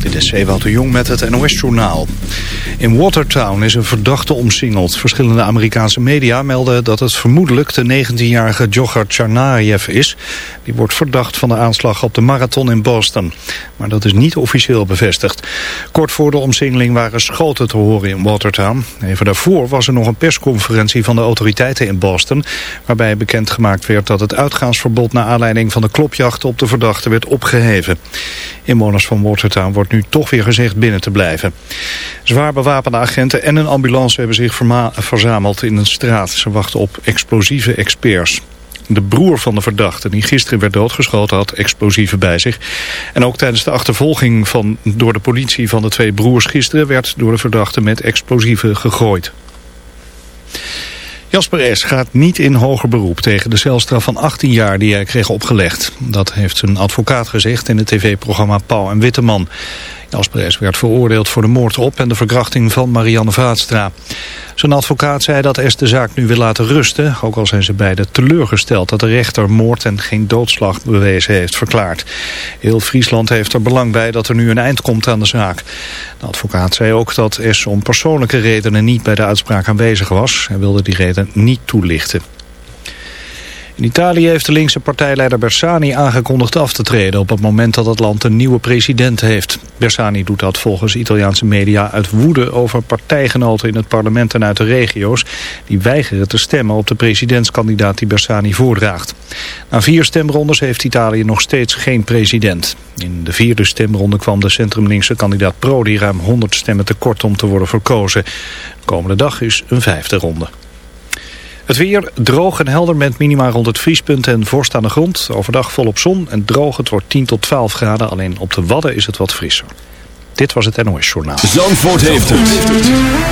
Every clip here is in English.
Dit is Ewout de Jong met het NOS-journaal. In Watertown is een verdachte omsingeld. Verschillende Amerikaanse media melden dat het vermoedelijk de 19-jarige Djokhar Tsarnaev is. Die wordt verdacht van de aanslag op de marathon in Boston. Maar dat is niet officieel bevestigd. Kort voor de omsingeling waren schoten te horen in Watertown. Even daarvoor was er nog een persconferentie van de autoriteiten in Boston... waarbij bekendgemaakt werd dat het uitgaansverbod... naar aanleiding van de klopjacht op de verdachte werd opgeheven. Inwoners van Watertown wordt nu toch weer gezegd binnen te blijven. Zwaar bewapende agenten en een ambulance hebben zich verzameld in een straat. Ze wachten op explosieve experts. De broer van de verdachte, die gisteren werd doodgeschoten, had explosieven bij zich. En ook tijdens de achtervolging van, door de politie van de twee broers gisteren... werd door de verdachte met explosieven gegooid. Jasper S. gaat niet in hoger beroep tegen de celstraf van 18 jaar die hij kreeg opgelegd. Dat heeft zijn advocaat gezegd in het tv-programma Pauw en Witteman. Jasper S. werd veroordeeld voor de moord op en de verkrachting van Marianne Vaatstra. Zijn advocaat zei dat S. de zaak nu wil laten rusten, ook al zijn ze beiden teleurgesteld dat de rechter moord en geen doodslag bewezen heeft verklaard. Heel Friesland heeft er belang bij dat er nu een eind komt aan de zaak. De advocaat zei ook dat S. om persoonlijke redenen niet bij de uitspraak aanwezig was. Hij wilde die reden niet toelichten. In Italië heeft de linkse partijleider Bersani aangekondigd af te treden... op het moment dat het land een nieuwe president heeft. Bersani doet dat volgens Italiaanse media uit woede over partijgenoten in het parlement en uit de regio's... die weigeren te stemmen op de presidentskandidaat die Bersani voordraagt. Na vier stemrondes heeft Italië nog steeds geen president. In de vierde stemronde kwam de centrumlinkse kandidaat Prodi ruim 100 stemmen tekort om te worden verkozen. De komende dag is een vijfde ronde. Het weer droog en helder met minima rond het vriespunt en vorst aan de grond. Overdag volop zon en droog. Het wordt 10 tot 12 graden. Alleen op de Wadden is het wat frisser. Dit was het NOS Journaal. Zandvoort heeft het.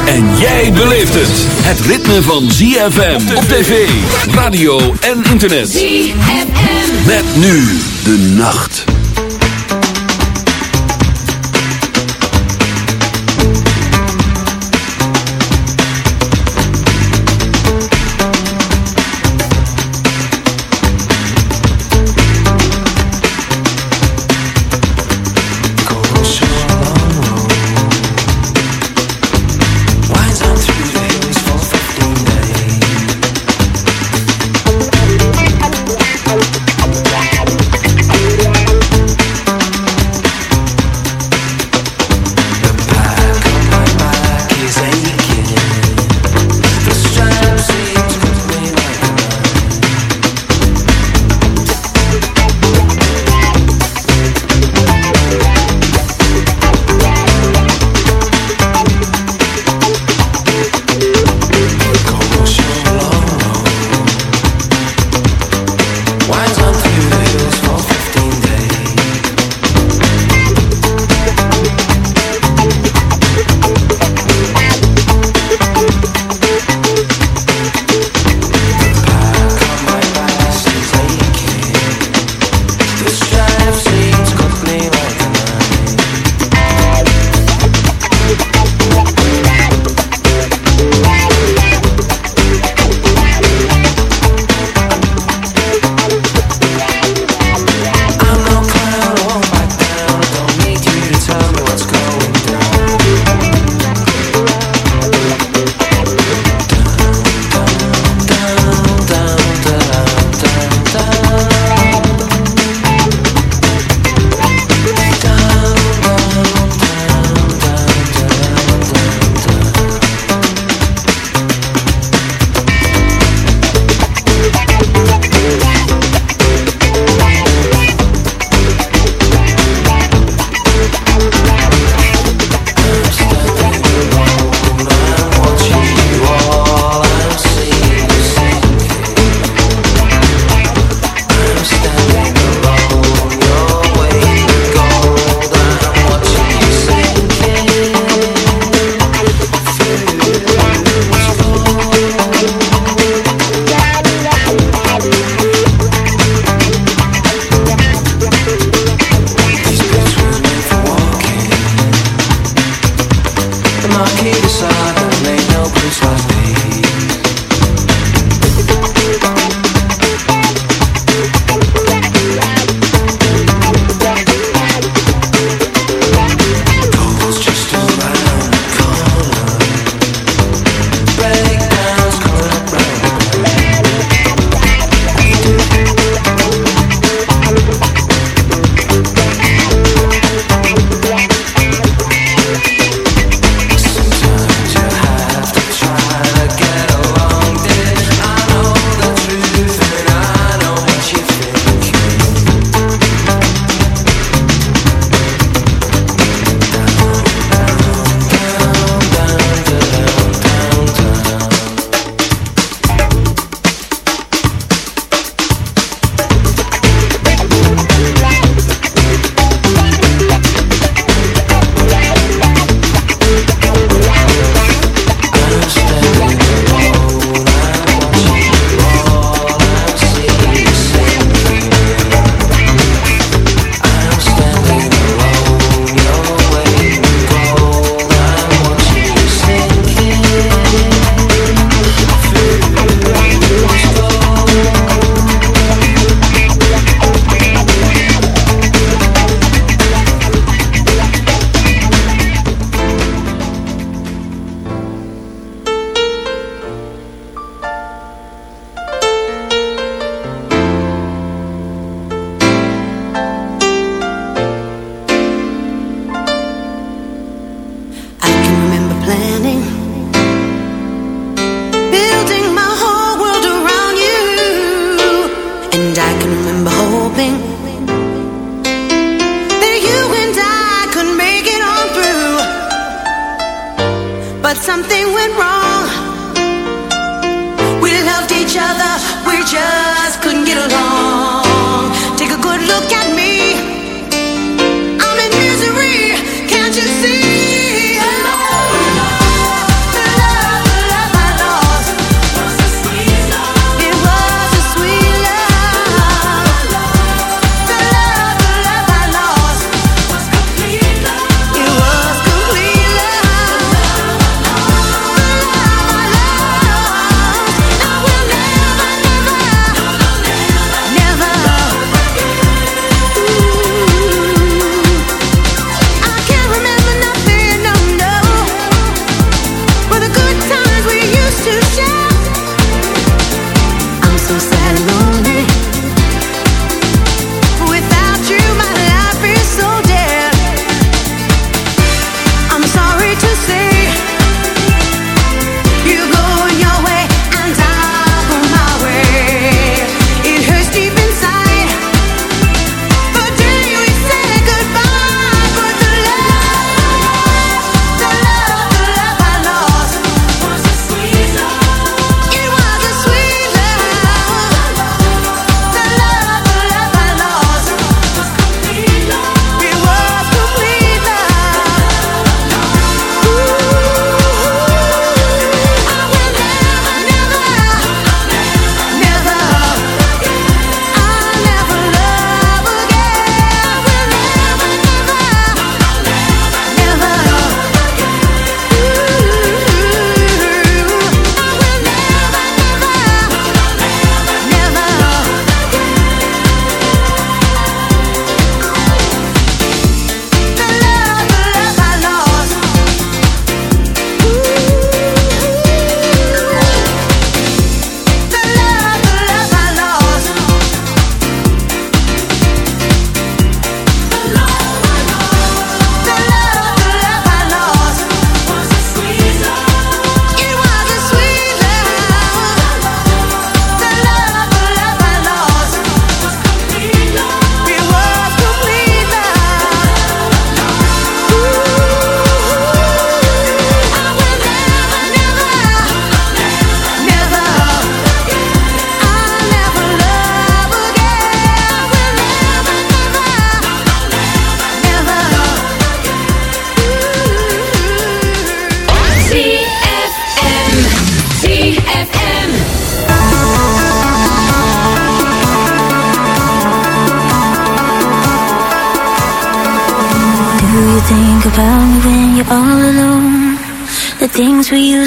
En jij beleeft het. Het ritme van ZFM op tv, radio en internet. ZFM. Met nu de nacht.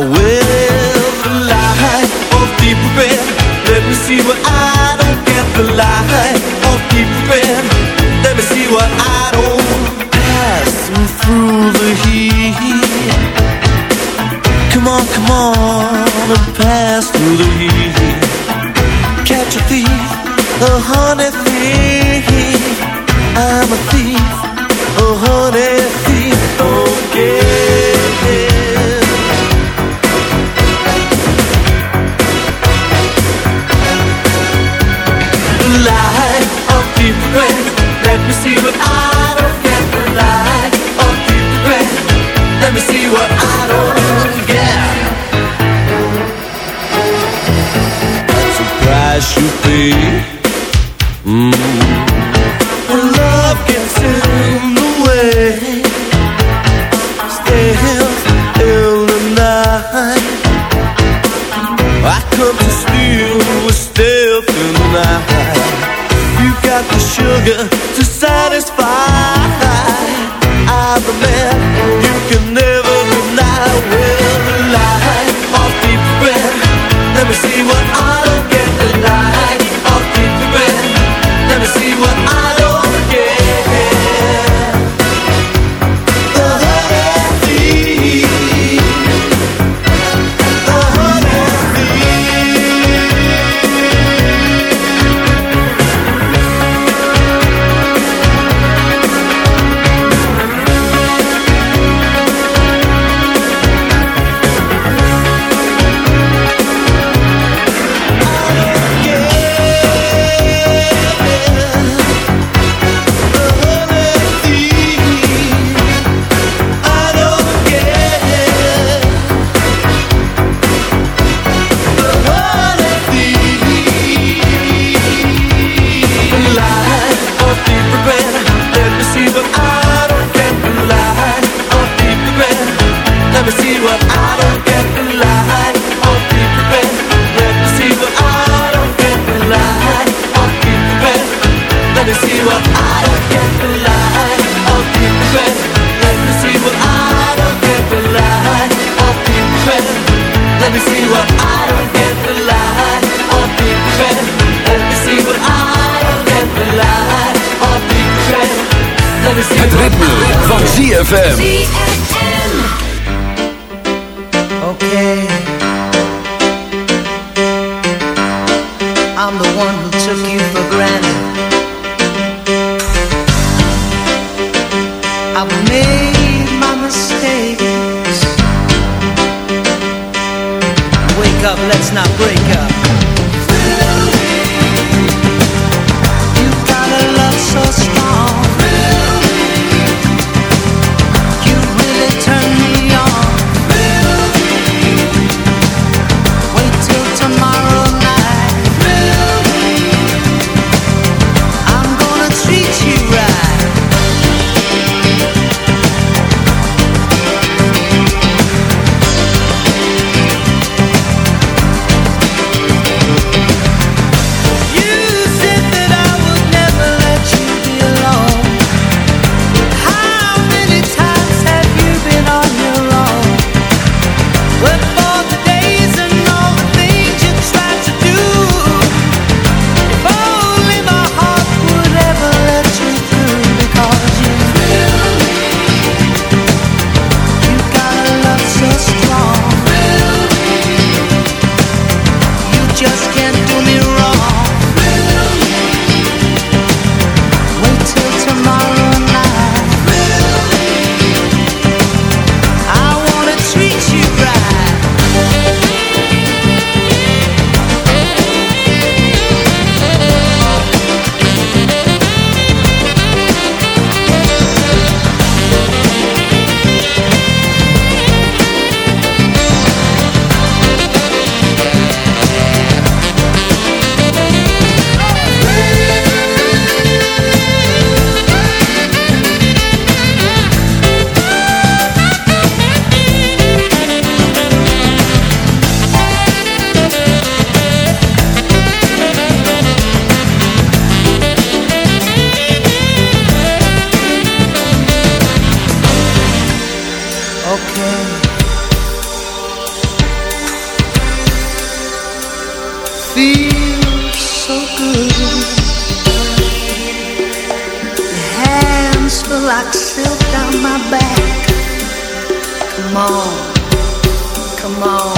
will. Let me see I don't get. The. Let me see I don't. Through the heat. Come on, come on, and pass through the heat. Catch a thief, honey me. Factory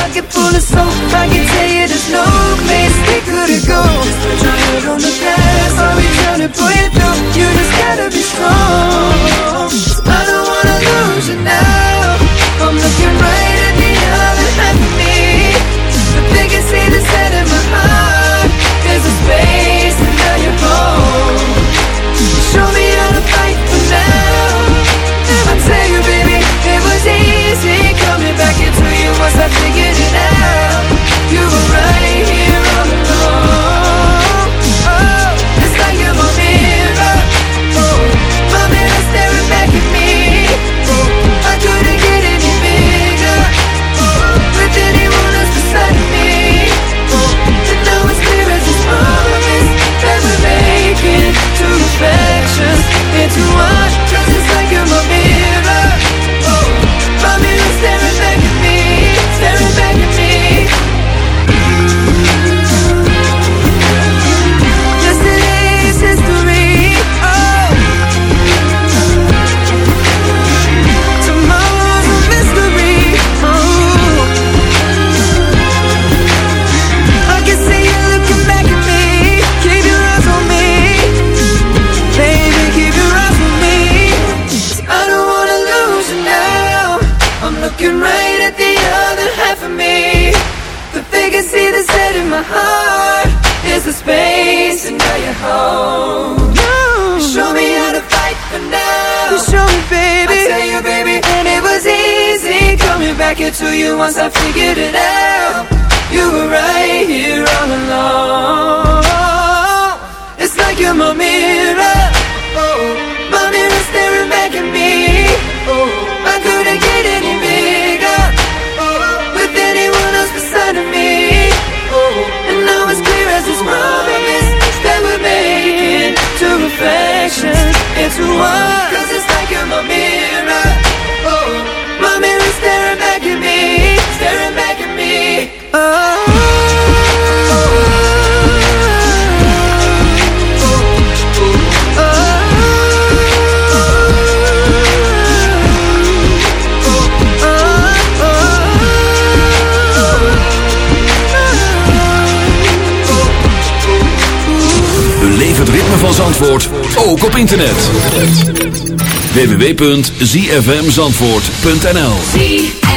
pocket full of soap. I can tell you there's no place they couldn't go. Just put your head on the past, I'll be trying to pull you through. You just gotta be strong. I don't wanna lose you now. figures www.zfmzandvoort.nl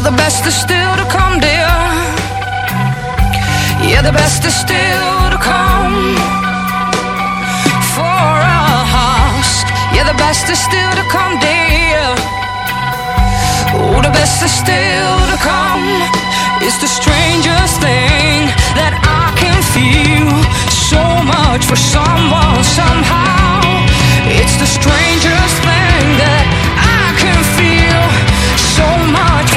Yeah, the best is still to come, dear. Yeah, the best is still to come for us. Yeah, the best is still to come, dear. Oh, the best is still to come. It's the strangest thing that I can feel. So much for someone, somehow. It's the strangest thing that I can feel.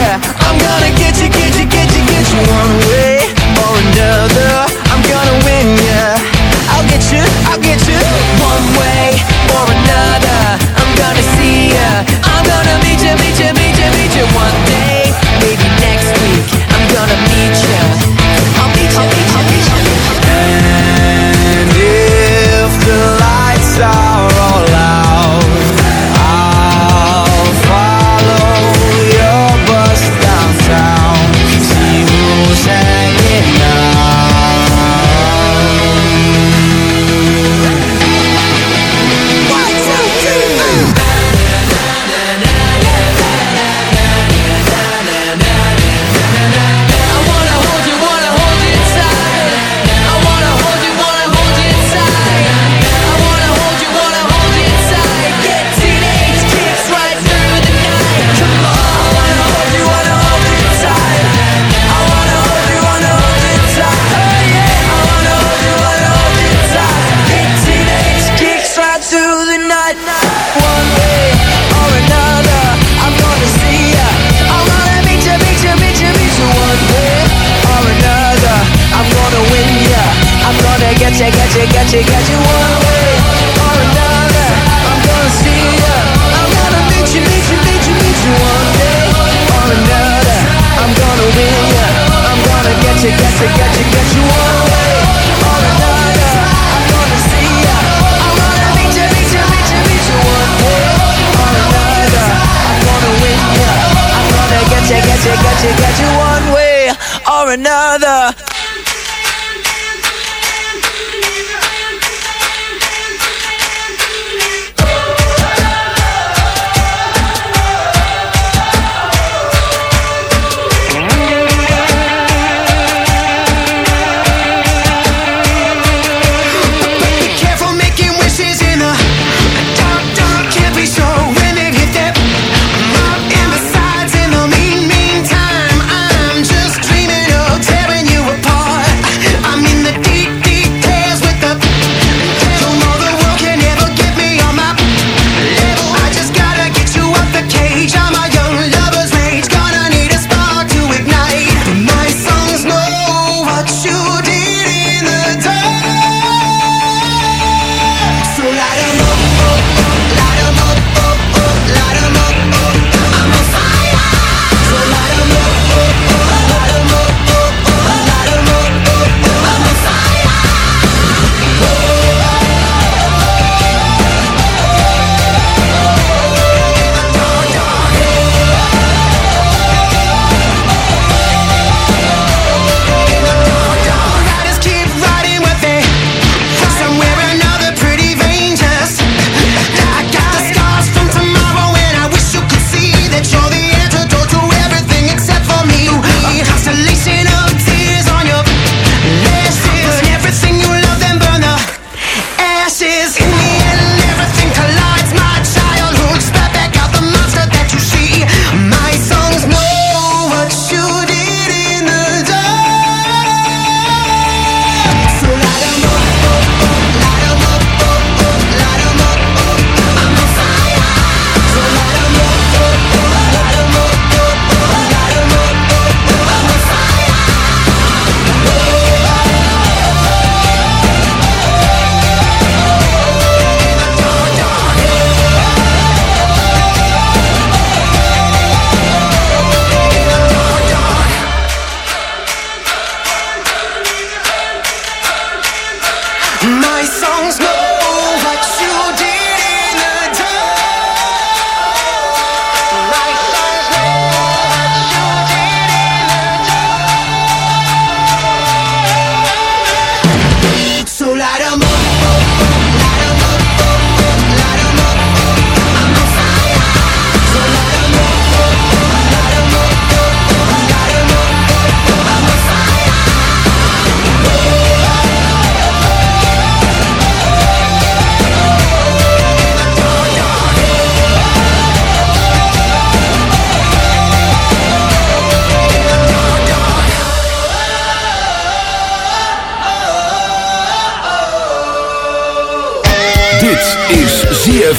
I'm gonna get you, get you, get you, get you one way or another. I'm gonna win I'll get you, I'll get you one way or another. I'm gonna see I'm gonna meet you, meet you, meet you, meet you one day. Maybe next week I'm gonna meet I'll meet meet meet And if the lights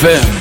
ZFM.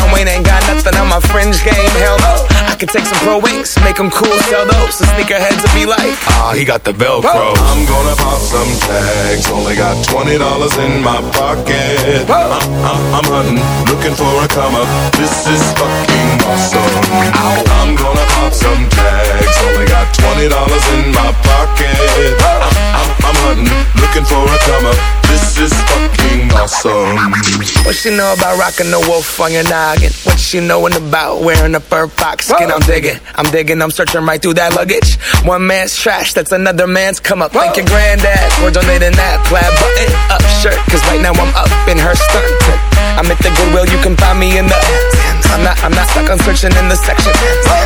Wayne ain't got nothing on my fringe game. Hell no. I could take some pro wings, make them cool, sell those. The sneakerheads will be like, ah, he got the Velcro. I'm gonna pop some tags. Only got twenty dollars in my pocket. I'm, I'm, I'm hunting, looking for a come up. This is fucking awesome. I'm gonna pop some tags. Only got twenty dollars in my pocket. I'm, I'm, I'm hunting, looking for a come up. This is fucking awesome. What she know about rocking the wolf on your noggin? What she knowin' about wearing a fur fox skin? I'm digging, I'm digging, I'm searching right through that luggage. One man's trash, that's another man's come up. Thank your granddad for donating that plaid button up shirt. Cause right now I'm up in her skirt. I'm at the Goodwill, you can find me in the I'm not, I'm not stuck on searching in the section.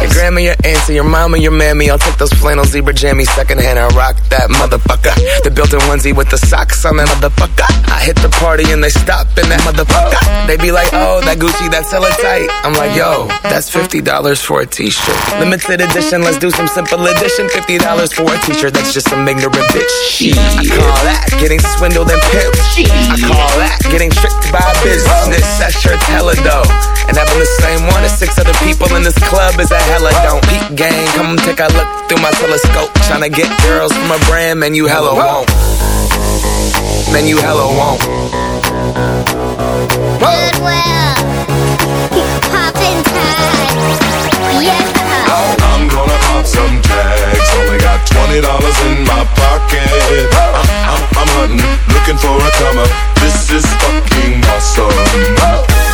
Your grandma, your auntie, your mama, your mammy. I'll take those flannel zebra jammies secondhand and rock that motherfucker. The built-in onesie with the socks on that motherfucker. I hit the party and they stop in that motherfucker. They be like, oh, that Gucci, that's hella tight. I'm like, yo, that's $50 for a t-shirt. Limited edition, let's do some simple edition. $50 for a t-shirt, that's just some ignorant bitch. Shit. I call that getting swindled and pimped. I call that getting tricked by business. That shirt's hella dope. And having the same one as six other people in this club is a hella don't. Peak gang, come take a look through my telescope. Tryna get girls from a brand, man, you hella won't. Man, you hella won't. Goodwill. Poppin' tags. Yeah. I'm gonna pop some tags. Only got twenty dollars in my pocket. I'm, I'm, I'm hunting, looking for a come up. This is fucking awesome.